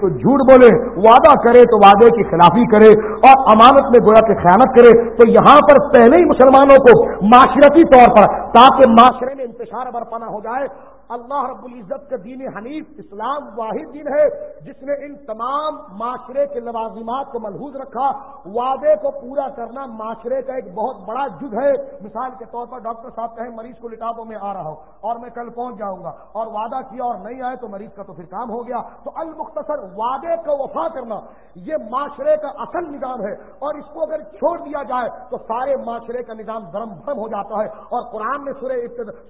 تو جھوٹ بولے، وعدہ کرے تو وعدے کی خلافی کرے اور امانت میں گویا کہ خیانت کرے، تو یہاں پر پہلے ہی مسلمانوں کو معاشرتی طور پر تاکہ معاشرے میں انتشار برپانا ہو جائے اللہ رب العزت کا دین حنیف، اسلام واحد دین ہے، جس نے ان تمام معاشرے کے لوازمات کو ملحوظ رکھا، وعدے کو پورا کرنا معاشرے کا ایک بہت بڑا جد ہے۔ مثال کے طور پر ڈاکٹر صاحب کہیں، مریض کو لٹا دو میں آ رہا ہوں اور میں کل پہنچ جاؤں گا اور وعدہ کیا اور نہیں آئے تو مریض کا تو پھر کام ہو گیا۔ تو المختصر وعدے کو وفا کرنا، یہ معاشرے کا اصل نظام ہے۔ اور اس کو اگر چھوڑ دیا جائے تو سارے معاشرے کا نظام دھرم بھرم ہو جاتا ہے۔ اور قرآن نے سورہ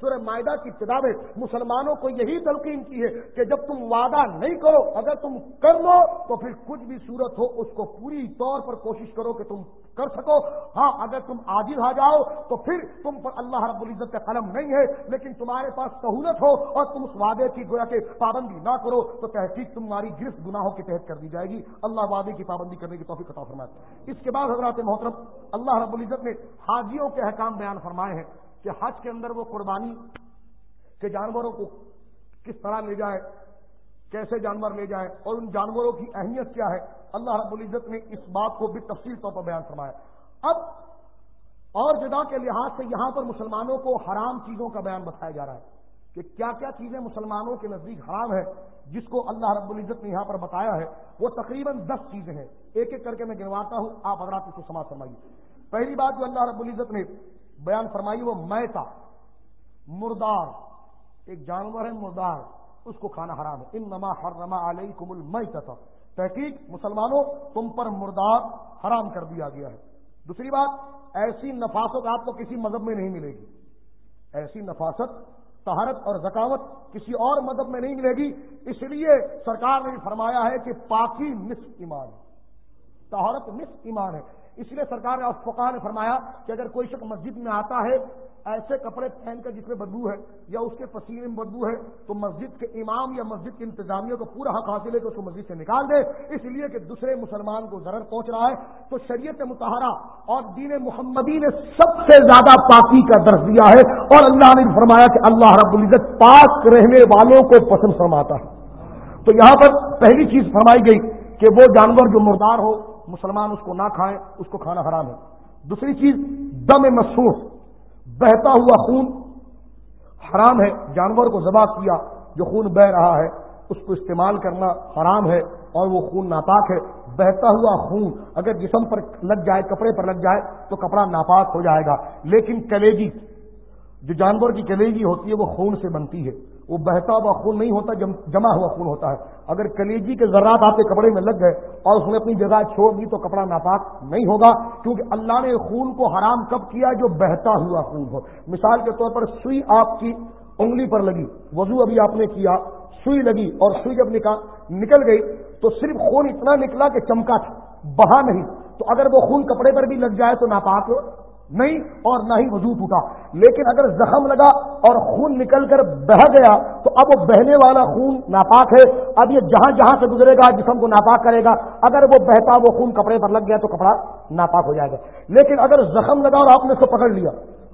سورہ معاہدہ کی ابتدا میں مسلمان مسلمانوں کو یہی تلقین کی ہے کہ جب تم وعدہ نہیں کرو، اگر تم کر لو تو پھر کچھ بھی صورت ہو، اس کو پوری طور پر کوشش کرو کہ تم کر سکو۔ ہاں اگر تم آجر آ جاؤ تو پھر تم پر اللہ رب العزت کا قلم نہیں ہے، لیکن تمہارے پاس سہولت ہو اور تم اس وعدے کی گویا کہ پابندی نہ کرو تو تحقیق تمہاری گرفت گناہوں کے تحت کر دی جائے گی۔ اللہ وعدے کی پابندی کرنے کی توفیق عطا فرمائے۔ اس کے بعد حضرات محترم، اللہ رب العزت نے حاجیوں کے احکام بیان فرمائے ہیں کہ حج کے اندر وہ قربانی کہ جانوروں کو کس طرح لے جائے، کیسے جانور لے جائے اور ان جانوروں کی اہمیت کیا ہے، اللہ رب العزت نے اس بات کو بھی تفصیل طور پر بیان فرمایا۔ اب اور جدا کے لحاظ سے یہاں پر مسلمانوں کو حرام چیزوں کا بیان بتایا جا رہا ہے کہ کیا کیا چیزیں مسلمانوں کے نزدیک حرام ہے جس کو اللہ رب العزت نے یہاں پر بتایا ہے۔ وہ تقریباً دس چیزیں ہیں۔ ایک ایک کر کے میں گنواتا ہوں، آپ حضرات اس کو سماج فرمائیے۔ پہلی بات جو اللہ رب العزت نے بیان فرمائی وہ میتا، مردار۔ ایک جانور ہے مردار، اس کو کھانا حرام ہے۔ ان نما ہر نما علیہ کمل تحقیق، مسلمانوں، تم پر مردار حرام کر دیا گیا ہے۔ دوسری بات، ایسی نفاست آپ کو کسی مذہب میں نہیں ملے گی۔ ایسی نفاست تہارت اور ذکاوت کسی اور مذہب میں نہیں ملے گی۔ اس لیے سرکار نے فرمایا ہے کہ پاکی نصف ایمان ہے۔ تہارت نصف ایمان ہے۔ اس لیے سرکار نے افقا نے فرمایا کہ اگر کوئی شخص مسجد میں آتا ہے ایسے کپڑے پہن کر جس میں بدبو ہے یا اس کے پسینے میں بدبو ہے، تو مسجد کے امام یا مسجد کے انتظامیہ کو پورا حق حاصل ہے کہ اس کو مسجد سے نکال دے۔ اس لیے کہ دوسرے مسلمان کو ضرر پہنچ رہا ہے۔ تو شریعت متحرہ اور دین محمدی نے سب سے زیادہ پاکی کا درج دیا ہے۔ اور اللہ نے فرمایا کہ اللہ رب العزت پاک رہنے والوں کو پسند فرماتا ہے۔ تو یہاں پر پہلی چیز فرمائی گئی کہ وہ جانور جو مردار ہو، مسلمان اس کو نہ کھائیں، اس کو کھانا حرام ہے۔ دوسری چیز، دم مسوخ بہتا ہوا خون حرام ہے، جانور کو ذبح کیا جو خون بہ رہا ہے، اس کو استعمال کرنا حرام ہے اور وہ خون ناپاک ہے۔ بہتا ہوا خون اگر جسم پر لگ جائے، کپڑے پر لگ جائے تو کپڑا ناپاک ہو جائے گا۔ لیکن کلیجی جو جانور کی کلیجی ہوتی ہے، وہ خون سے بنتی ہے۔ وہ بہتا ہوا خون نہیں ہوتا جمع ہوا خون ہوتا ہے۔ اگر کلیجی کے ذرات آپ کے کپڑے میں لگ گئے اور اس نے اپنی جگہ چھوڑ دی تو کپڑا ناپاک نہیں ہوگا، کیونکہ اللہ نے خون کو حرام کب کیا جو بہتا ہوا خون ہو۔ مثال کے طور پر سوئی آپ کی انگلی پر لگی، وضو ابھی آپ نے کیا، سوئی لگی اور سوئی جب نکل گئی تو صرف خون اتنا نکلا کہ چمکا تھا، بہا نہیں۔ تو اگر وہ خون کپڑے پر بھی لگ جائے تو ناپاک نہیں اور نہ ہی وضو ٹوٹا۔ لیکن اگر زخم لگا اور خون نکل کر بہ گیا، تو اب وہ بہنے والا خون ناپاک ہے۔ اب یہ جہاں جہاں سے گزرے گا، جسم کو ناپاک کرے گا۔ اگر وہ بہتا وہ خون کپڑے پر لگ گیا، تو کپڑا ناپاک ہو جائے گا۔ لیکن اگر زخم لگا اور آپ نے اس کو پکڑ لیا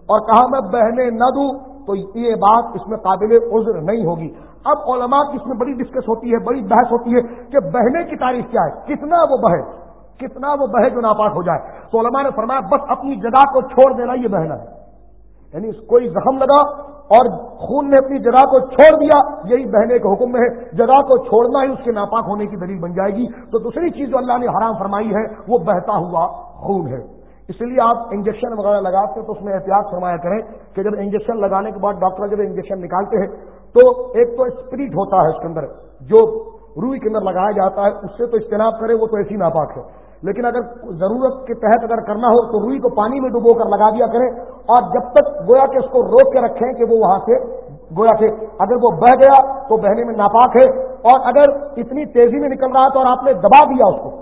اور کہا میں بہنے نہ دوں، تو یہ بات اس میں قابل عذر نہیں ہوگی۔ اب علماء کی اس میں بڑی ڈسکس ہوتی ہے، بڑی بحث ہوتی ہے کہ بہنے کی تاریخ کیا ہے، کتنا وہ بہے۔ کتنا وہ بہے جو ناپاک ہو جائے۔ تو علماء نے فرمایا، بس اپنی جگہ کو چھوڑ دینا یہ بہنا ہے۔ یعنی کوئی زخم لگا اور خون نے اپنی جگہ کو چھوڑ دیا، یہی بہنے کے حکم میں ہے۔ جگہ کو چھوڑنا ہی اس کے ناپاک ہونے کی دلیل بن جائے گی۔ تو دوسری چیز جو اللہ نے حرام فرمائی ہے، وہ بہتا ہوا خون ہے۔ اس لیے آپ انجیکشن وغیرہ لگاتے ہیں تو اس میں احتیاط فرمایا کریں کہ جب انجیکشن لگانے کے بعد ڈاکٹر جب انجیکشن نکالتے ہیں، تو ایک تو اسپرٹ ہوتا ہے اس کے اندر، جو روئی کے اندر لگایا جاتا ہے، اس سے تو اجتناب کرے، وہ تو ایسی ناپاک ہے۔ لیکن اگر ضرورت کے تحت اگر کرنا ہو تو روئی کو پانی میں ڈبو کر لگا دیا کریں اور جب تک گویا کہ اس کو روک کے رکھیں کہ وہ وہاں سے گویا کہ اگر وہ بہ گیا تو بہنے میں ناپاک ہے اور اگر اتنی تیزی میں نکل رہا تو اور آپ نے دبا دیا اس کو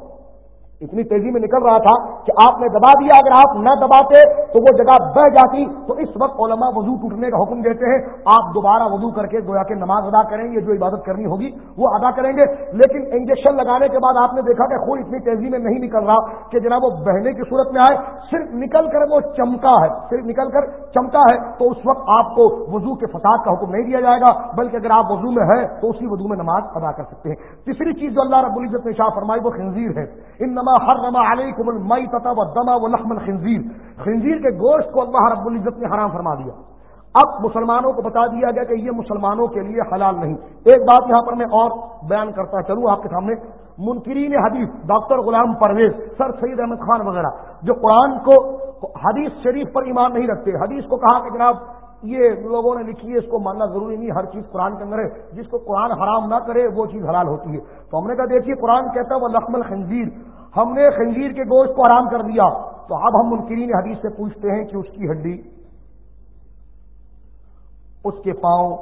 اتنی تیزی میں نکل رہا تھا کہ آپ نے دبا دیا، اگر آپ نہ دباتے تو وہ جگہ بہ جاتی۔ تو اس وقت علماء وضو ٹوٹنے کا حکم دیتے ہیں۔ آپ دوبارہ وضو کر کے گویا کے نماز ادا کریں گے، جو عبادت کرنی ہوگی وہ ادا کریں گے۔ لیکن انجیکشن لگانے کے بعد آپ نے دیکھا کہ خون اتنی تیزی میں نہیں نکل رہا کہ جناب وہ بہنے کی صورت میں آئے۔ صرف نکل کر وہ چمکا ہے، صرف نکل کر چمکا ہے تو اس وقت آپ کو وضو کے فساد کا حکم نہیں دیا جائے گا، بلکہ اگر آپ وضو میں ہے تو اسی وضو میں نماز ادا کر سکتے ہیں۔ تیسری چیز جو اللہ رب العزت نے شاہ فرمائی وہ خنزیر ہے۔ ان نما ہر نما علیکم المئی تتا و الخنزیر خنزیر کے گوشت کو اللہ رب العزت نے حرام فرما دیا. اب مسلمانوں کو بتا دیا گیا کہ یہ مسلمانوں کے لیے حلال نہیں. ایک بات یہاں پر میں اور بیان کرتا چلوں آپ کے سامنے. منکرین حدیث، ڈاکٹر غلام پرویز، سر سید احمد خان وغیرہ، جو قرآن کو حدیث شریف پر ایمان نہیں رکھتے. حدیث کو کہا کہ جناب، یہ لوگوں نے لکھی ہے، اس کو ماننا ضروری نہیں، ہر چیز قرآن کے اندر ہے. جس کو قرآن حرام نہ کرے، وہ چیز حلال ہوتی ہے. تو ہم نے کہا، دیکھیے، قرآن کہتا ہے، وہ لخم الخنزیر. ہم نے خنجیر کے گوشت کو آرام کر دیا تو اب ہم منکرین حدیث سے پوچھتے ہیں کہ اس کی ہڈی، اس کے پاؤں،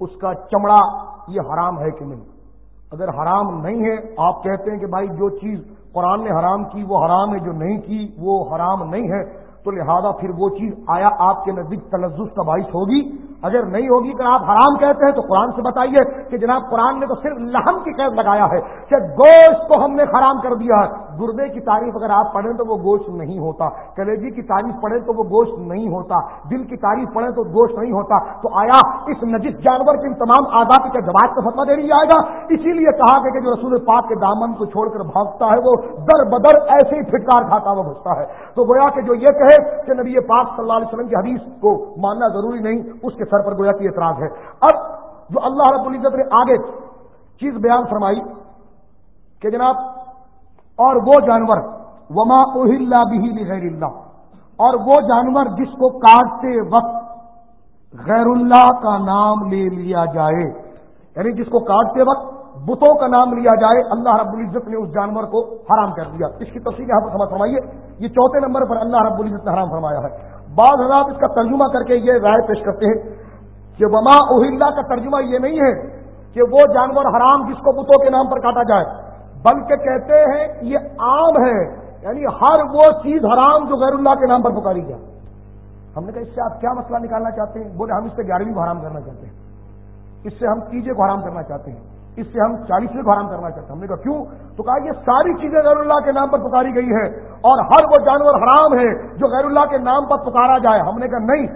اس کا چمڑا، یہ حرام ہے کہ نہیں؟ اگر حرام نہیں ہے، آپ کہتے ہیں کہ بھائی جو چیز قرآن نے حرام کی وہ حرام ہے، جو نہیں کی وہ حرام نہیں ہے تو لہذا پھر وہ چیز آیا آپ کے نزدیک تلزز کا باعث ہوگی۔ اگر نہیں ہوگی اگر آپ حرام کہتے ہیں تو قرآن سے بتائیے کہ جناب قرآن نے تو صرف لہم کی قید لگایا ہے کہ گوشت کو ہم نے حرام کر دیا ہے۔ گردے کی تعریف اگر آپ پڑھیں تو وہ گوشت نہیں ہوتا۔ کلیجی کی تعریف پڑھیں تو وہ گوشت نہیں ہوتا۔ دل کی تعریف پڑھیں تو گوشت نہیں ہوتا۔ تو آیا، اس نجس جانور کے ان تمام آزادی کا جواب کا فتوا دے دیا جائے گا اسی لیے کہا کہ جو رسول پاک کے دامن کو چھوڑ کر بھاگتا ہے، وہ در بدر ایسے ہی پھٹکار کھاتا ہوا گھستا ہے۔ تو گویا کہ جو یہ کہے کہ نبی پاک صلی اللہ علیہ وسلم کی حدیث کو ماننا ضروری نہیں، اس کے سر پر گویا کی اعتراض ہے۔ اب جو اللہ رب العزت نے آگے چیز بیان فرمائی کہ جناب اور وہ جانور، وما اوہل بھی غیر اللہ اور وہ جانور جس کو کاٹتے وقت غیر اللہ کا نام لے لیا جائے۔ یعنی جس کو کاٹتے وقت بتوں کا نام لیا جائے، اللہ رب العزت نے اس جانور کو حرام کر دیا۔ اس کی تفصیل یہاں پر سمجھ فرمائیے، یہ چوتھے نمبر پر اللہ رب العزت نے حرام فرمایا ہے۔ بعض حضرات اس کا ترجمہ کر کے یہ رائے پیش کرتے ہیں کہ وما اوہل کا ترجمہ یہ نہیں ہے کہ وہ جانور حرام جس کو بتوں کے نام پر کاٹا جائے۔ بلکہ کہتے ہیں یہ عام ہے یعنی ہر وہ چیز حرام جو غیر اللہ کے نام پر پکاری جائے۔ ہم نے کہا، اس سے آپ کیا مسئلہ نکالنا چاہتے ہیں؟ بولے، ہم اس سے گیارہویں کو حرام کرنا چاہتے ہیں۔ اس سے ہم تیجے کو حرام کرنا چاہتے ہیں۔ اس سے ہم چالیسویں کو حرام کرنا چاہتے ہیں۔ ہم نے کہا، کیوں؟ تو کہا، یہ ساری چیزیں غیر اللہ کے نام پر پکاری گئی ہے اور ہر وہ جانور حرام ہے جو غیر اللہ کے نام پر پکارا جائے۔ ہم نے کہا، نہیں،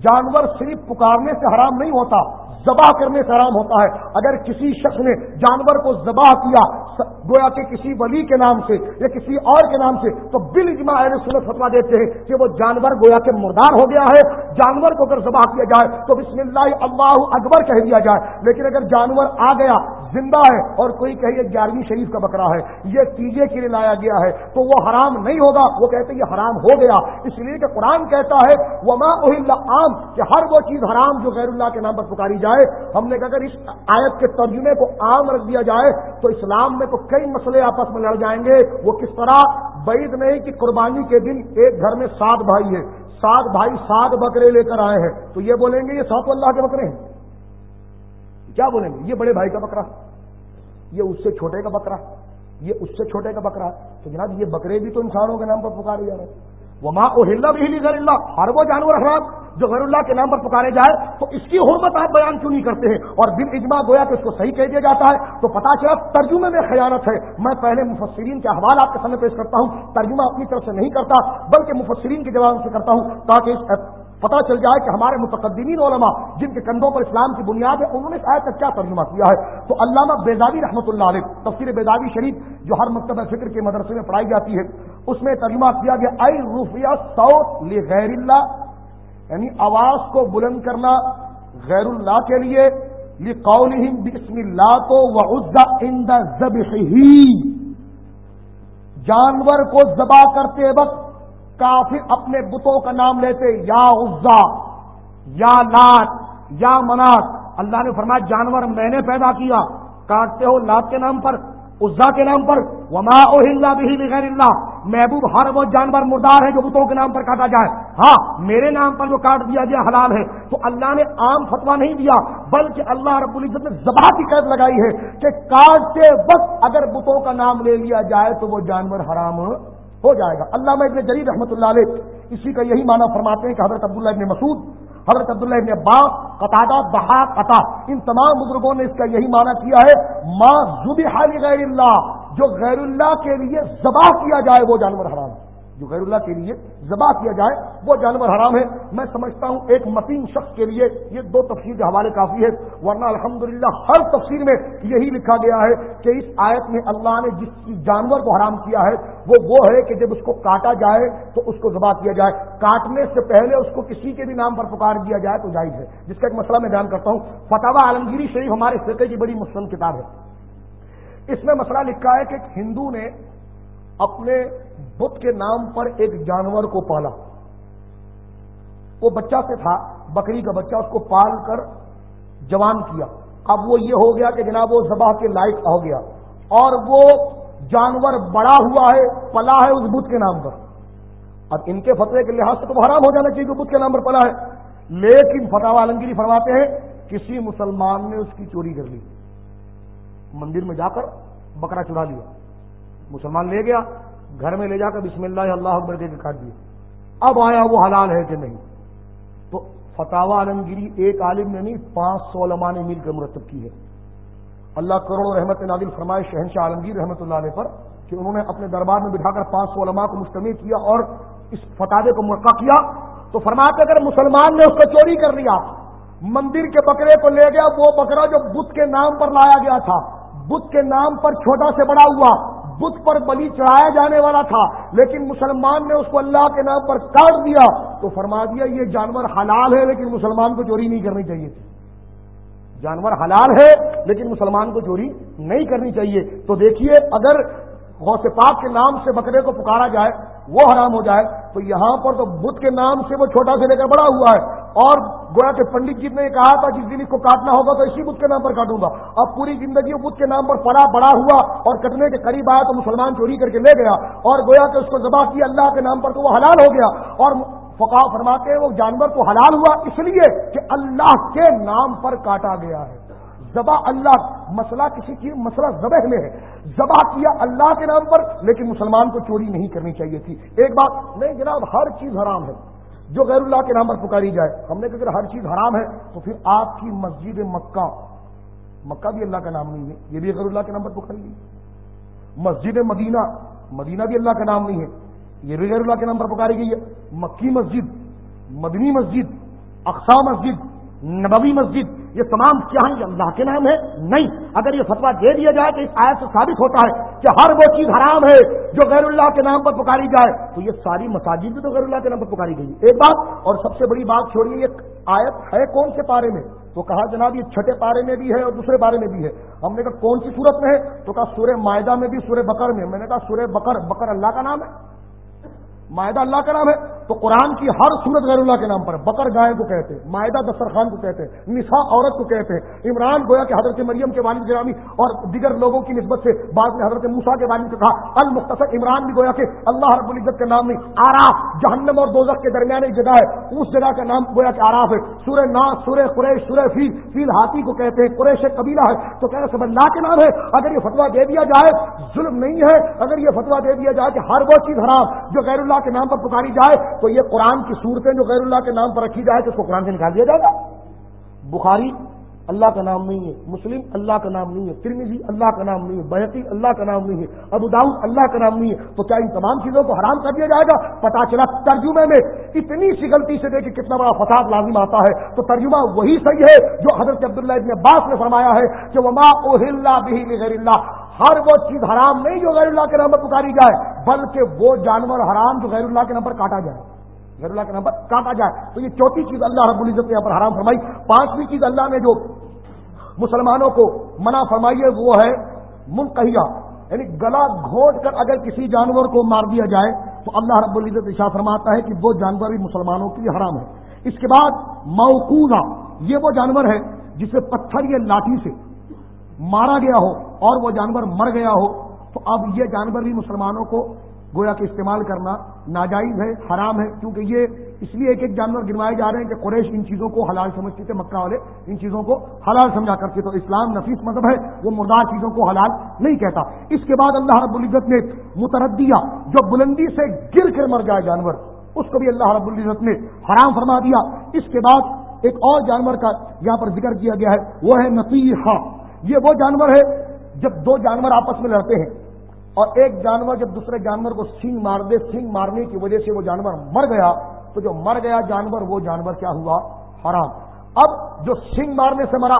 جانور صرف پکارنے سے حرام نہیں ہوتا۔ ذبح کرنے سے حرام ہوتا ہے۔ اگر کسی شخص نے جانور کو ذبح کیا گویا کہ کسی ولی کے نام سے یا کسی اور کے نام سے، تو بل اجماع اہل سنت فتوا دیتے ہیں کہ وہ جانور گویا کے مردار ہو گیا ہے۔ جانور کو اگر ذبح کیا جائے، تو بسم اللہ اللہ اکبر کہہ دیا جائے۔ لیکن اگر جانور آ گیا، زندہ ہے اور کوئی کہے گیارہویں شریف کا بکرا ہے، یہ تیجے کے لیے لایا گیا ہے، تو وہ حرام نہیں ہوگا۔ وہ کہتے یہ حرام ہو گیا۔ اس لیے کہ قرآن کہتا ہے وہ ماں عام، کہ ہر وہ چیز حرام جو غیر اللہ کے نام پر پکاری جائے۔ ہم نے کہا اگر اس آیت کے ترجمے کو عام رکھ دیا جائے، تو اسلام میں تو کئی مسئلے آپس میں لڑ جائیں گے۔ وہ کس طرح؟ بعید نہیں کہ قربانی کے دن ایک گھر میں سات بھائی ہے سات بھائی سات بکرے لے کر آئے ہیں۔ تو یہ بولیں گے یہ سات اللہ کے بکرے ہیں۔ کیا بولیں گے؟ یہ بڑے بھائی کا بکرا، یہ اس سے چھوٹے کا بکرا، یہ اس سے چھوٹے کا بکرا۔ تو جناب یہ بکرے بھی تو انسانوں کے نام پر پکارے جا رہے ہیں۔ وہ ماں کو بھی غیر اللہ ہر وہ جانور حرام جو غیر اللہ کے نام پر پکارے جائے، تو اس کی حرمت آپ بیان کیوں نہیں کرتے ہیں؟ اور بن اجماع گویا کہ اس کو صحیح کہہ دیا جاتا ہے، تو پتا چلا ترجمے میں خیانت ہے۔ میں پہلے مفسرین کے حوال آپ کے سامنے پیش کرتا ہوں۔ ترجمہ اپنی طرف سے نہیں کرتا، بلکہ مفسرین کے جواب سے کرتا ہوں تاکہ اس پتا چل جائے کہ ہمارے متقدمین علماء جن کے کندھوں پر اسلام کی بنیاد ہے، انہوں نے شاید کا کیا ترجمہ کیا ہے؟ تو علامہ بیداوی رحمۃ اللہ علیہ تفصیل بیداوی شریف جو ہر مکتبہ فکر کے مدرسے میں پڑھائی جاتی ہے، اس میں ترجمہ کیا گیا ائی روفیہ سعود غیر اللہ یعنی آواز کو بلند کرنا غیر اللہ کے لیے قول بسم اللہ کو وعزا ان دا جانور کو ذبح کرتے وقت کافر اپنے بتوں کا نام لیتے، یا عزا، یا لات، یا منات۔ اللہ نے فرمایا، جانور میں نے پیدا کیا، کاٹتے ہو لات کے نام پر، عزا کے نام پر۔ وما اوہل بھی غیر اللہ۔ محبوب ہر وہ جانور مردار ہے جو بتوں کے نام پر کاٹا جائے۔ ہاں میرے نام پر جو کاٹ دیا گیا حلال ہے، تو اللہ نے عام فتوا نہیں دیا، بلکہ اللہ رب العزت نے زبا کی قید لگائی ہے کہ کاٹتے وقت اگر بتوں کا نام لے لیا جائے تو وہ جانور حرام ہو جائے گا۔ اللہ ابن جریر رحمۃ اللہ علیہ اسی کا یہی معنی فرماتے ہیں کہ حضرت عبداللہ ابن مسعود، حضرت عبداللہ ابن عباس قطع بہا قطع، ان تمام بزرگوں نے اس کا یہی معنی کیا ہے ماں زبی غیر اللہ جو غیر اللہ کے لیے ذبح کیا جائے وہ جانور حرام ہے۔ جو غیر اللہ کے لیے ذبح کیا جائے، وہ جانور حرام ہے۔ میں سمجھتا ہوں ایک متین شخص کے لیے یہ دو تفصیل کے حوالے کافی ہے ورنہ الحمدللہ ہر تفصیل میں یہی لکھا گیا ہے کہ اس آیت میں اللہ نے جس جانور کو حرام کیا ہے، وہ وہ ہے کہ جب اس کو کاٹا جائے تو اس کو ذبح کیا جائے۔ کاٹنے سے پہلے اس کو کسی کے بھی نام پر پکار دیا جائے تو جائز ہے۔ جس کا ایک مسئلہ میں بیان کرتا ہوں فتح عالمگیری شریف ہمارے فقے کی بڑی مسلم کتاب ہے۔ اس میں مسئلہ لکھا ہے کہ ایک ہندو نے اپنے بت کے نام پر ایک جانور کو پالا۔ وہ بچہ سے تھا، بکری کا بچہ، اس کو پال کر جوان کیا۔ اب وہ یہ ہو گیا کہ جناب وہ زبا کے لائق ہو گیا۔ اور وہ جانور بڑا ہوا ہے، پلا ہے اس بت کے نام پر۔ اب ان کے فتوے کے لحاظ سے تو حرام ہو جانا چاہیے کہ بت کے نام پر پلا ہے۔ لیکن فتح عالمگیری فرماتے ہیں، کسی مسلمان نے اس کی چوری کر لی۔ مندر میں جا کر بکرا چڑا لیا۔ مسلمان لے گیا۔ گھر میں لے جا کر بسم اللہ اللہ اکبر کے کاٹ دیا اب آیا وہ حلال ہے کہ نہیں؟ تو فتح عالمگیری ایک عالم نے نہیں، پانچ سو علماء نے مل کر مرتب کی ہے۔ اللہ کروڑ رحمت نادل فرمائے شہنشاہ عالمگیر رحمۃ اللہ علیہ پر کہ انہوں نے اپنے دربار میں بٹھا کر پانچ سو علماء کو مشتمل کیا اور اس فتح کو مرقع کیا۔ تو فرماتے اگر مسلمان نے اس کو چوری کر لیا، مندر کے بکرے کو لے گیا، وہ بکرا جو بدھ کے نام پر لایا گیا تھا بدھ کے نام پر چھوٹا سے بڑا ہوا بت پر بلی چڑھایا جانے والا تھا، لیکن مسلمان نے اس کو اللہ کے نام پر کاٹ دیا۔ تو فرما دیا، یہ جانور حلال ہے، لیکن مسلمان کو چوری نہیں کرنی چاہیے۔ تھی جانور حلال ہے، لیکن مسلمان کو چوری نہیں کرنی چاہیے۔ تو دیکھیے، اگر غوث پاک کے نام سے بکرے کو پکارا جائے، وہ حرام ہو جائے، تو یہاں پر تو بدھ کے نام سے وہ چھوٹا سے لے کر بڑا ہوا ہے۔ اور گویا کہ پنڈت جی نے کہا تھا جس دن اس کو کاٹنا ہوگا تو اسی بدھ کے نام پر کاٹوں گا۔ اب پوری زندگی بدھ کے نام پر پڑا، بڑا ہوا اور کٹنے کے قریب آیا تو مسلمان چوری کر کے لے گیا۔ اور گویا کہ اس کو ذبح کیا اللہ کے نام پر تو وہ حلال ہو گیا۔ اور فقا فرماتے ہیں وہ جانور تو حلال ہوا اس لیے کہ اللہ کے نام پر کاٹا گیا ہے۔ ذبح اللہ، مسئلہ کسی کی، مسئلہ ذبح میں ہے۔ ذبح کیا اللہ کے نام پر، لیکن مسلمان کو چوری نہیں کرنی چاہیے تھی۔ ایک بات، نہیں جناب، ہر چیز حرام ہے۔ جو غیر اللہ کے نام پر پکاری جائے۔ ہم نے کہا اگر ہر چیز حرام ہے، تو پھر آپ کی مسجد مکہ مکہ بھی اللہ کا نام نہیں ہے، یہ بھی غیر اللہ کے نام پر پکاری گئی۔ مسجد مدینہ مدینہ بھی اللہ کا نام نہیں ہے، یہ بھی غیر اللہ کے نام پر پکاری گئی ہے۔ مکی مسجد، مدنی مسجد اقسا مسجد، نبوی مسجد یہ تمام کیا ہیں یہ اللہ کے نام ہے نہیں. اگر یہ فتوا دے دیا جائے تو اس آیت سے ثابت ہوتا ہے کہ ہر وہ چیز حرام ہے جو غیر اللہ کے نام پر پکاری جائے. تو یہ ساری مساجد بھی تو غیر اللہ کے نام پر پکاری گئی. ایک بات اور سب سے بڑی بات چھوڑیے، یہ آیت ہے کون سے پارے میں؟ تو کہا جناب یہ چھٹے پارے میں بھی ہے اور دوسرے پارے میں بھی ہے. ہم نے کہا کون سی صورت میں ہے؟ تو کہا سورہ معاہدہ میں بھی، سورہ بکر میں. میں نے کہا سورہ بکر بکر اللہ کا نام ہے. معاہدہ اللہ کا نام ہے تو قرآن کی ہر صورت غیر اللہ کے نام پر بکر گائے کو کہتے ہیں معاہدہ دسترخوان کو کہتے ہیں نسا عورت کو کہتے۔ ہیں عمران گویا کہ حضرت مریم کے والد گرامی اور دیگر لوگوں کی نسبت سے بعد میں حضرت موسا کے والد کو کہا۔ المختصر عمران بھی گویا کہ اللہ رب العزت کے نام نہیں آراف جہنم اور دوزخ کے درمیان ایک جگہ ہے۔ اس جگہ کا نام گویا کہ آراف ہے۔ سورہ نا سورہ قریش، سورہ فیل فیل ہاتھی کو کہتے ہیں، قریش قبیلہ ہے۔ تو کہہ رہے سب اللہ کے نام ہے۔ اگر یہ فتوا دے دیا جائے، ظلم نہیں ہے۔ اگر یہ فتوا دے دیا جائے کہ ہر وہ چیز حرام جو غیر اللہ کے نام پر پکاری جائے تو یہ قرآن کی صورتیں جو غیر اللہ کے نام پر رکھی جائے تو اس کو قرآن سے نکال دیا جائے گا۔ بخاری اللہ کا نام نہیں ہے، مسلم اللہ کا نام نہیں ہے ترمیزی اللہ کا نام نہیں ہے بحقی اللہ کا نام نہیں ہے، ابو داؤد اللہ کا نام نہیں ہے، تو کیا ان تمام چیزوں کو حرام کر دیا جائے گا؟ پتا چلا ترجمے میں اتنی سی غلطی سے دیکھیں کتنا بڑا فساد لازم آتا ہے۔ تو ترجمہ وہی صحیح ہے جو حضرت عبداللہ ابن عباس نے فرمایا ہے کہ وما اوہ بھی غیر اللہ ہر وہ چیز حرام نہیں جو غیر اللہ کے نام پر پکاری جائے، بلکہ وہ جانور حرام جو غیر اللہ کے نام پر کاٹا جائے۔ غیر اللہ کے نام پر کاٹا جائے۔ تو یہ چوتھی چیز اللہ رب العزت نے یہاں پر حرام فرمائی۔ پانچویں چیز اللہ نے جو مسلمانوں کو منع فرمائی ہے وہ ہے منقیہ یعنی گلا گھونٹ کر اگر کسی جانور کو مار دیا جائے، تو اللہ رب العزت اشا فرماتا ہے کہ وہ جانور بھی مسلمانوں کے لیے حرام ہے۔ اس کے بعد موقونا یہ وہ جانور ہے جسے پتھر یا لاٹھی سے مارا گیا ہو اور وہ جانور مر گیا ہو، تو اب یہ جانور بھی مسلمانوں کو گویا کہ استعمال کرنا ناجائز ہے، حرام ہے، کیونکہ یہ اس لیے ایک ایک جانور گنوائے جا رہے ہیں کہ قریش ان چیزوں کو حلال سمجھتے تھے، مکہ والے ان چیزوں کو حلال سمجھا کرتے تو اسلام نفیس مذہب ہے، وہ مردار چیزوں کو حلال نہیں کہتا۔ اس کے بعد اللہ رب العزت نے متردیہ، جو بلندی سے گر کر مر جائے جانور، اس کو بھی اللہ رب العزت نے حرام فرما دیا۔ اس کے بعد ایک اور جانور کا یہاں پر ذکر کیا گیا ہے، وہ ہے نصیحہ۔ یہ وہ جانور ہے، جب دو جانور آپس میں لڑتے ہیں اور ایک جانور جب دوسرے جانور کو سینگ مار دے، سینگ مارنے کی وجہ سے وہ جانور مر گیا، تو جو مر گیا جانور، وہ جانور کیا ہوا؟ حرام۔ اب جو سنگ مارنے سے مرا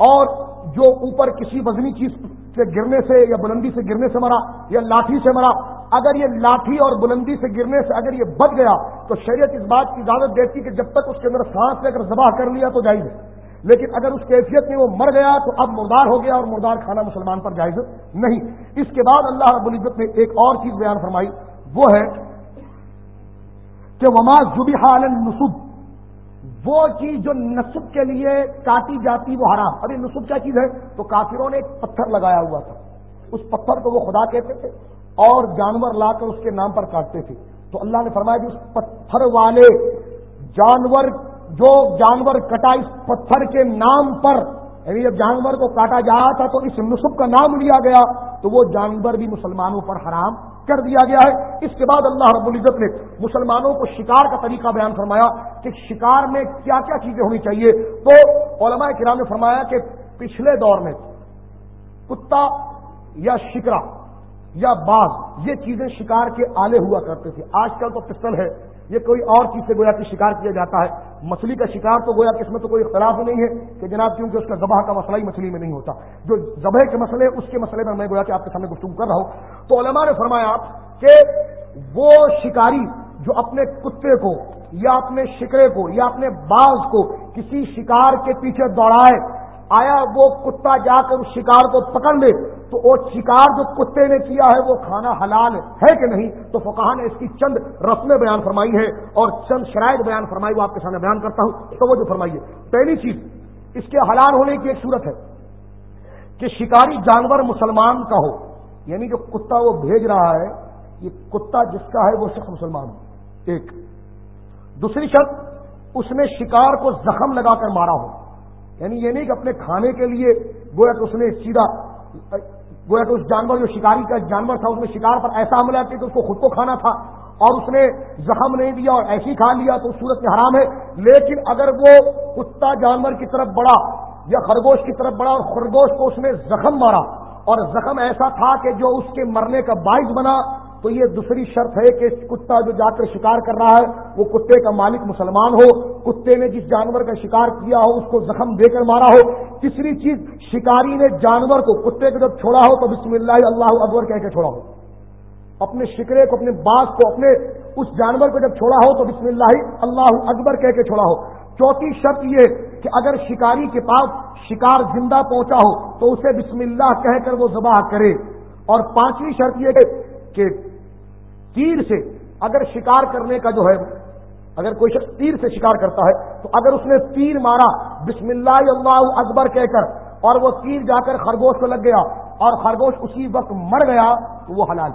اور جو اوپر کسی وزنی چیز سے گرنے سے یا بلندی سے گرنے سے مرا، یا لاٹھی سے مرا، اگر یہ لاٹھی اور بلندی سے گرنے سے اگر یہ بچ گیا، تو شریعت اس بات کی اجازت دیتی کہ جب تک اس کے اندر سانس لے کر ذبح کر لیا تو جائز ہے۔ لیکن اگر اس کیفیت میں وہ مر گیا تو اب مردار ہو گیا اور مردار کھانا مسلمان پر جائز نہیں۔ اس کے بعد اللہ رب العزت نے ایک اور چیز بیان فرمائی، وہ ہے کہ وما زبی حال نصب وہ چیز جو نصب کے لیے کاٹی جاتی وہ حرام۔ ابھی نصب کیا چیز ہے؟ تو کافروں نے ایک پتھر لگایا ہوا تھا۔ اس پتھر کو وہ خدا کہتے تھے اور جانور لا کر اس کے نام پر کاٹتے تھے۔ تو اللہ نے فرمایا کہ اس پتھر والے جانور جو جانور کٹا اس پتھر کے نام پر یعنی جب جانور کو کاٹا جا رہا تھا تو اس نصب کا نام لیا گیا، تو وہ جانور بھی مسلمانوں پر حرام کر دیا گیا ہے۔ اس کے بعد اللہ رب العزت نے مسلمانوں کو شکار کا طریقہ بیان فرمایا کہ شکار میں کیا کیا چیزیں ہونی چاہیے۔ تو علماء کرام نے فرمایا کہ پچھلے دور میں کتا یا شکرا یا باغ یہ چیزیں شکار کے آلے ہوا کرتے تھے۔ آج کل تو پستل ہے۔ یہ کوئی اور چیز سے گویا کہ شکار کیا جاتا ہے۔ مچھلی کا شکار تو گویا کہ اس میں تو کوئی اختلاف ہی نہیں ہے کہ جناب کیونکہ اس کا ذبح کا مسئلہ ہی مچھلی میں نہیں ہوتا۔ جو ذبح کے مسئلے، اس کے مسئلے میں میں گویا کہ آپ کے سامنے گفتگو کر رہا ہوں۔ تو علماء نے فرمایا کہ وہ شکاری جو اپنے کتے کو یا اپنے شکرے کو یا اپنے باز کو کسی شکار کے پیچھے دوڑائے آیا وہ کتا جا کر اس شکار کو پکڑ لے تو وہ شکار جو کتے نے کیا ہے وہ کھانا حلال ہے کہ نہیں؟ تو فقہ نے اس کی چند رسمیں بیان فرمائی ہے اور چند شرائط بیان فرمائی وہ آپ کے سامنے بیان کرتا ہوں۔ تو وہ جو فرمائیے پہلی چیز، اس کے حلال ہونے کی ایک صورت ہے کہ شکاری جانور مسلمان کا ہو۔ یعنی جو کتا وہ بھیج رہا ہے، یہ کتا جس کا ہے وہ شخص مسلمان۔ ہو ایک۔ دوسری شرط، اس نے شکار کو زخم لگا کر مارا ہو۔ یعنی یہ نہیں کہ اپنے کھانے کے لیے گویا کہ اس نے سیدھا، گویا کہ اس جانور جو شکاری کا جانور تھا، اس میں شکار پر ایسا حملہ کیا کہ اس کو خود کو کھانا تھا اور اس نے زخم نہیں دیا اور ایسی کھا لیا تو اس صورت میں حرام ہے۔ لیکن اگر وہ کتا جانور کی طرف بڑا یا خرگوش کی طرف بڑا اور خرگوش کو اس نے زخم مارا اور زخم ایسا تھا کہ جو اس کے مرنے کا باعث بنا تو یہ دوسری شرط ہے کہ کتا جو جا کر شکار کر رہا ہے، وہ کتے کا مالک مسلمان ہو۔ کتے نے جس جانور کا شکار کیا ہو، اس کو زخم دے کر مارا ہو۔ تیسری چیز، شکاری نے جانور کو کتے کو جب چھوڑا ہو، تو بسم اللہ اللہ اکبر کہہ کے چھوڑا ہو۔ اپنے شکرے کو، اپنے باغ کو، اپنے اس جانور کو جب چھوڑا ہو، تو بسم اللہ اللہ اکبر کہہ کے چھوڑا ہو۔ چوتھی شرط یہ کہ اگر شکاری کے پاس شکار زندہ پہنچا ہو، تو اسے بسم اللہ کہہ کر وہ ذبح کرے۔ اور پانچویں شرط یہ کہ تیر سے اگر شکار کرنے کا جو ہے، اگر کوئی شخص تیر سے شکار کرتا ہے، تو اگر اس نے تیر مارا، بسم اللہ اللہ اکبر کہہ کر، اور وہ تیر جا کر خرگوش کو لگ گیا، اور خرگوش اسی وقت مر گیا، تو وہ حلال۔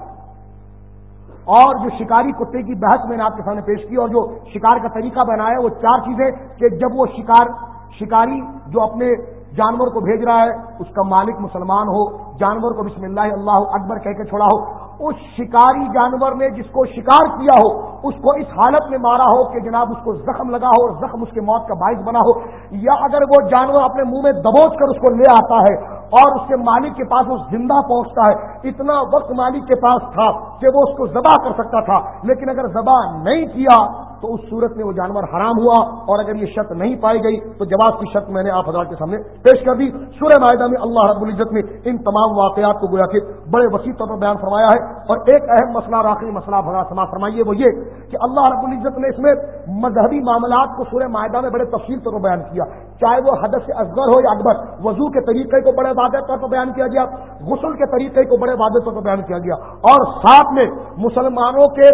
اور جو شکاری کتے کی بحث میں نے آپ کے سامنے پیش کی، اور جو شکار کا طریقہ بنایا، وہ چار چیزیں کہ جب وہ شکار، شکاری جو اپنے جانور کو بھیج رہا ہے، اس کا مالک مسلمان ہو، جانور کو بسم اللہ اللہ اکبر کہہ کے چھوڑا ہو اس شکاری جانور نے جس کو شکار کیا ہو، اس کو اس حالت میں مارا ہو کہ جناب اس کو زخم لگا ہو اور زخم اس کے موت کا باعث بنا ہو۔ یا اگر وہ جانور اپنے منہ میں دبوچ کر اس کو لے آتا ہے اور اس کے مالک کے پاس وہ زندہ پہنچتا ہے۔ اتنا وقت مالک کے پاس تھا کہ وہ اس کو ذبح کر سکتا تھا، لیکن اگر ذبح نہیں کیا تو اس صورت میں وہ جانور حرام ہوا اور اگر یہ شرط نہیں پائی گئی تو جواب کی شرط میں نے آپ حضرات کے سامنے پیش کر دی۔ سورہ معاہدہ میں اللہ رب العزت نے ان تمام واقعات کو گویا کہ بڑے وسیع طور پر بیان فرمایا ہے اور ایک اہم مسئلہ آخری مسئلہ بھگا سما فرمائیے وہ یہ کہ اللہ رب العزت نے اس میں مذہبی معاملات کو سورہ معاہدہ میں بڑے تفصیل طور پر بیان کیا۔ چاہے وہ حدث سے اصغر ہو یا اکبر، وضو کے طریقے کو بڑے واضح طور پر بیان کیا گیا، غسل کے طریقے کو بڑے واضح طور پر بیان کیا گیا۔ اور ساتھ میں مسلمانوں کے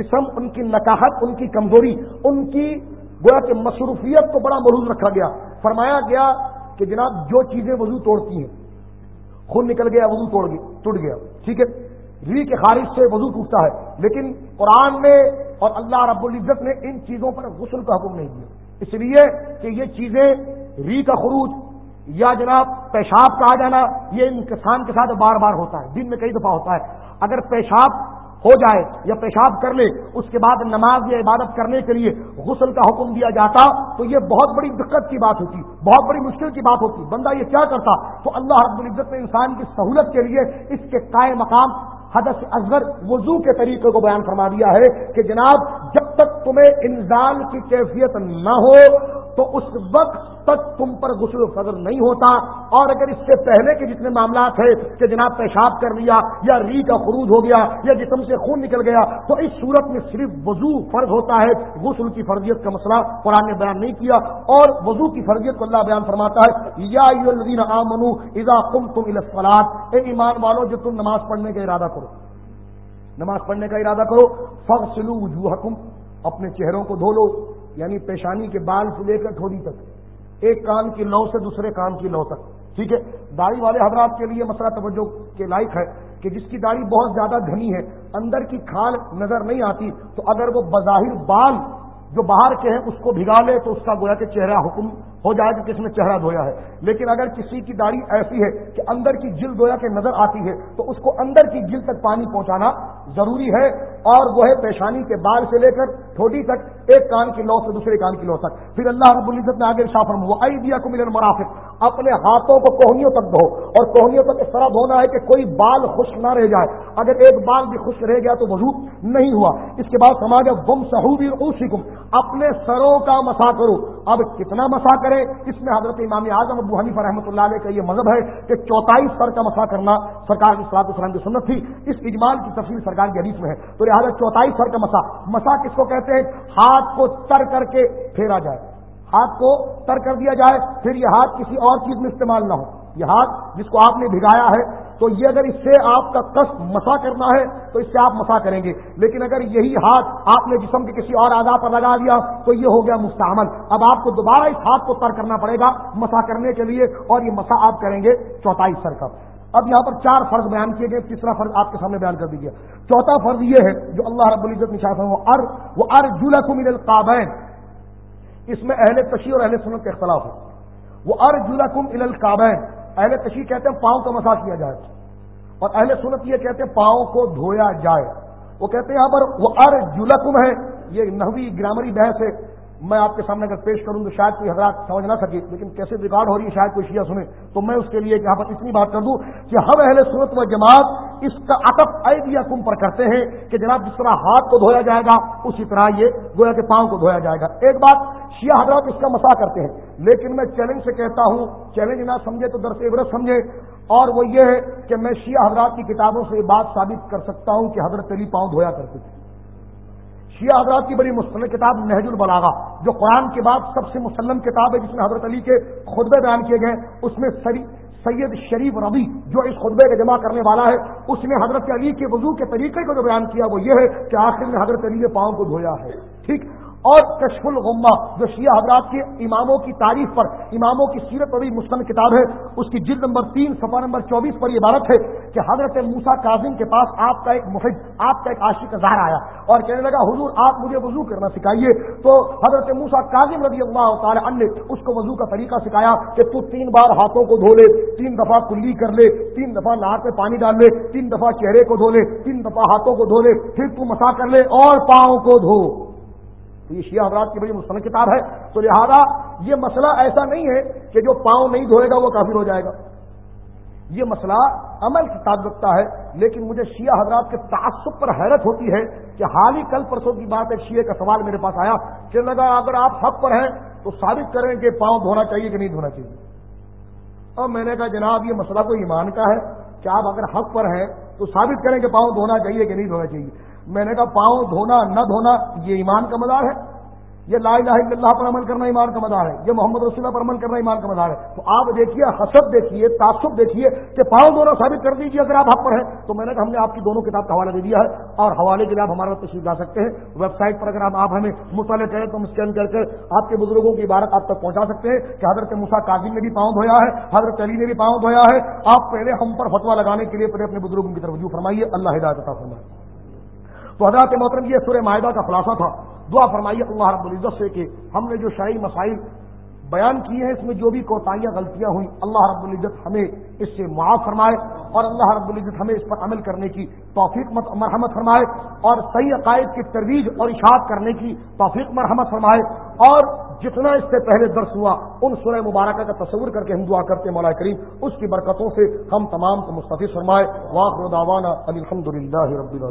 جسم، ان کی نکاحت، ان کی کمزوری، ان کی گویا کہ مصروفیت کو بڑا مروض رکھا گیا۔ فرمایا گیا کہ جناب جو چیزیں وضو توڑتی ہیں، خون نکل گیا، وضو توڑ گیا، ٹوٹ گیا، ٹھیک ہے؟ ری کے خارج سے وضو ٹوٹتا ہے، لیکن قرآن میں اور اللہ رب العزت نے ان چیزوں پر غسل کا حکم نہیں دیا۔ اس لیے کہ یہ چیزیں ری کا خروج یا جناب پیشاب کا آ جانا، یہ انسان کے ساتھ بار بار ہوتا ہے، دن میں کئی دفعہ ہوتا ہے۔ اگر پیشاب ہو جائے یا پیشاب کر لے، اس کے بعد نماز یا عبادت کرنے کے لیے غسل کا حکم دیا جاتا، تو یہ بہت بڑی دقت کی بات ہوتی، بہت بڑی مشکل کی بات ہوتی۔ بندہ یہ کیا کرتا؟ تو اللہ رب العزت نے انسان کی سہولت کے لیے اس کے قائم مقام حدث اصغر وضو کے طریقے کو بیان فرما دیا ہے کہ جناب، جب تک تمہیں انزال کی کیفیت نہ ہو تو اس وقت تک تم پر غسل فضر نہیں ہوتا۔ اور اگر اس سے پہلے کے جتنے معاملات ہیں کہ جناب پیشاب کر لیا یا ری کا خروج ہو گیا یا جسم سے خون نکل گیا، تو اس صورت میں صرف وضو فرض ہوتا ہے۔ غسل کی فرضیت کا مسئلہ قرآن نے بیان نہیں کیا۔ اور وضو کی فرضیت کو اللہ بیان فرماتا ہے، یا آمنو اذا قم تم الاسفلات اے ایمان والو جو تم نماز پڑھنے کا ارادہ کرو، نماز پڑھنے کا ارادہ کرو فخ سلو اپنے چہروں کو دھو لو۔ یعنی پیشانی کے بال سے لے کر ٹھوڑی تک، ایک کان کی لو سے دوسرے کان کی لو تک، ٹھیک ہے؟ داڑھی والے حضرات کے لیے مسئلہ توجہ کے لائق ہے کہ جس کی داڑھی بہت زیادہ گھنی ہے، اندر کی کھال نظر نہیں آتی، تو اگر وہ بظاہر بال جو باہر کے ہیں اس کو بھگا لے تو اس کا گویا کہ چہرہ حکم ہو جائے کہ کس نے چہرہ دھویا ہے۔ لیکن اگر کسی کی داڑھی ایسی ہے کہ اندر کی جلد دھویا کے نظر آتی ہے، تو اس کو اندر کی جلد تک پانی پہنچانا ضروری ہے اور وہ ہے پیشانی کے بال سے لے کر تھوڑی تک، ایک کان کی لو سے دوسرے کان کی لو تک۔ پھر اللہ رب العزت نے آگے شافر وہ آئی دیا کو ملن مرافق اپنے ہاتھوں کو کوہنیوں تک دھو۔ اور کوہنیوں تک اس طرح دھونا ہے کہ کوئی بال خشک نہ رہ جائے۔ اگر ایک بال بھی خشک رہ گیا تو وضو نہیں ہوا۔ اس کے بعد سماج بم سہوبی اوسی اپنے سروں کا مسا کرو۔ اب کتنا مسا کرے؟ اس میں حضرت امام اعظم ابو حنیف رحمۃ اللہ علیہ کا یہ مذہب ہے کہ چوتھائی سر کا مسا کرنا سرکار کی سلاط السلام کی سنت تھی۔ اس اجمال کی تفصیل سرکار کی حدیث میں ہے۔ تو لہٰذا چوتھائی سر کا مسا مسا کس کو کہتے ہیں؟ ہاتھ کو تر کر کے پھیرا جائے۔ ہاتھ کو تر کر دیا جائے، پھر یہ ہاتھ کسی اور چیز میں استعمال نہ ہو۔ یہ ہاتھ جس کو آپ نے بھگایا ہے، تو یہ اگر اس سے آپ کا کس مسا کرنا ہے، تو اس سے آپ مسا کریں گے۔ لیکن اگر یہی ہاتھ آپ نے جسم کے کسی اور آدھا پر لگا دیا، تو یہ ہو گیا مستعمل۔ اب آپ کو دوبارہ اس ہاتھ کو تر کرنا پڑے گا مسا کرنے کے لیے، اور یہ مسا آپ کریں گے چوتھائی سر کا۔ اب یہاں پر چار فرض بیان کیے گئے، تیسرا فرض آپ کے سامنے بیان کر دیجیے چوتھا فرض یہ ہے، جو اللہ رب العزت نشاف وہ ار وہ ار جلکم القابین اس میں اہل تشیح اور اہل سنت کا اختلاف ہے۔ وہ ار جلکم القابین اہل تشیح کہتے ہیں پاؤں کا مساج کیا جائے۔ اور اہل سنت یہ کہتے ہیں پاؤں کو دھویا جائے۔ وہ کہتے ہیں یہاں پر وہ ار جلکم ہے، یہ نحوی گرامری بحث ہے۔ میں آپ کے سامنے اگر پیش کروں تو شاید کوئی حضرات سمجھ نہ سکے، لیکن کیسے ریکارڈ ہو رہی ہے شاید کوئی شیعہ سنے، تو میں اس کے لیے یہاں پر اتنی بات کر دوں کہ ہم اہل صورت و جماعت اس کا ادب ایدیا کم پر کرتے ہیں کہ جناب جس طرح ہاتھ کو دھویا جائے گا، اسی طرح یہ گویا کے پاؤں کو دھویا جائے گا۔ ایک بات، شیعہ حضرات اس کا مسا کرتے ہیں، لیکن میں چیلنج سے کہتا ہوں چیلنج نہ سمجھے تو درس عبرت سمجھے۔ اور وہ یہ ہے کہ میں شیعہ حضرات کی کتابوں سے یہ بات ثابت کر سکتا ہوں کہ حضرت علی پاؤں دھویا کرتے تھے۔ شیعہ حضرات کی بڑی مسلم کتاب نہج البلاغا جو قرآن کے بعد سب سے مسلم کتاب ہے، جس میں حضرت علی کے خطبے بیان کیے گئے، اس میں سید شریف ربی جو اس خطبے کا جمع کرنے والا ہے، اس نے حضرت علی کے وضو کے طریقے کو جو بیان کیا وہ یہ ہے کہ آخر میں حضرت علی کے پاؤں کو دھویا ہے۔ ٹھیک؟ اور کشف الغمہ، جو شیعہ حضرات کے اماموں کی تعریف پر، اماموں کی سیرت بڑی مستند کتاب ہے، اس کی جلد نمبر تین سفا نمبر چوبیس پر یہ عبارت ہے کہ حضرت موسا کاظم کے پاس آپ کا ایک محب آپ کا ایک عاشق ظاہر آیا اور کہنے لگا، حضور، آپ مجھے وضو کرنا سکھائیے۔ تو حضرت موسا کاظم رضی اللہ تعالی عنہ نے اس کو وضو کا طریقہ سکھایا کہ تو تین بار ہاتھوں کو دھو لے، تین دفعہ کلی کر لے، تین دفعہ نہار پہ پانی ڈال لے، تین دفعہ چہرے کو دھو لے، تین دفعہ ہاتھوں کو دھو لے، پھر تو مسا کر لے اور پاؤں کو دھو۔ تو یہ شیعہ افراد کی بڑی مستند کتاب ہے۔ تو لہذا یہ مسئلہ ایسا نہیں ہے کہ جو پاؤں نہیں دھوئے گا وہ کافر ہو جائے گا۔ یہ مسئلہ عمل کی تعداد رکھتا ہے، لیکن مجھے شیعہ حضرات کے تعصب پر حیرت ہوتی ہے کہ حال ہی کل پرسوں کی بات ہے شیعہ کا سوال میرے پاس آیا کہ لگا اگر آپ حق پر ہیں تو ثابت کریں کہ پاؤں دھونا چاہیے کہ نہیں دھونا چاہیے۔ اور میں نے کہا جناب، یہ مسئلہ کوئی ایمان کا ہے؟ کہ آپ اگر حق پر ہیں تو ثابت کریں کہ پاؤں دھونا چاہیے کہ نہیں دھونا چاہیے۔ میں نے کہا پاؤں دھونا، نہ دھونا، یہ ایمان کا مزار ہے۔ یہ لا الہ الا اللہ پر عمل کرنا ایمان کا مدار ہے۔ یہ محمد رسول اللہ پر عمل کرنا ایمان کا مدار ہے۔ تو آپ دیکھیے حسب دیکھیے، تعصب دیکھیے کہ پاؤں دونوں ثابت کر دیجیے اگر آپ حق پر ہیں۔ تو میں نے کہا ہم نے آپ کی دونوں کتاب کا حوالہ دے دیا ہے اور حوالے کے لیے آپ ہمارا تشریف لا سکتے ہیں۔ ویب سائٹ پر اگر آپ ہمیں مطالعہ کریں تو ہم اسکین کر کے آپ کے بزرگوں کی عبارت آپ تک پہنچا سکتے ہیں کہ حضرت مسا کاظم نے بھی پاؤں دھویا ہے، حضرت علی نے بھی پاؤں دھویا ہے۔ آپ پہلے ہم پر فتوا لگانے کے لیے پہلے اپنے بزرگوں کی طرف فرمائیے۔ اللہ ہدایت فرمائے۔ تو حضرت محترم، یہ سورہ معاہدہ کا خلاصہ تھا۔ دعا فرمائیے اللہ رب العزت سے کہ ہم نے جو شرعی مسائل بیان کیے ہیں، اس میں جو بھی کوتاہیاں، غلطیاں ہوئی اللہ رب العزت ہمیں اس سے معاف فرمائے اور اللہ رب العزت ہمیں اس پر عمل کرنے کی توفیق مرحمت فرمائے اور صحیح عقائد کی ترویج اور اشاعت کرنے کی توفیق مرحمت فرمائے اور جتنا اس سے پہلے درس ہوا، ان سورہ مبارکہ کا تصور کر کے ہم دعا کرتے مولا کریم، اس کی برکتوں سے ہم تمام کو مستفی فرمائے۔ واقع داوانہ الحمد للہ رب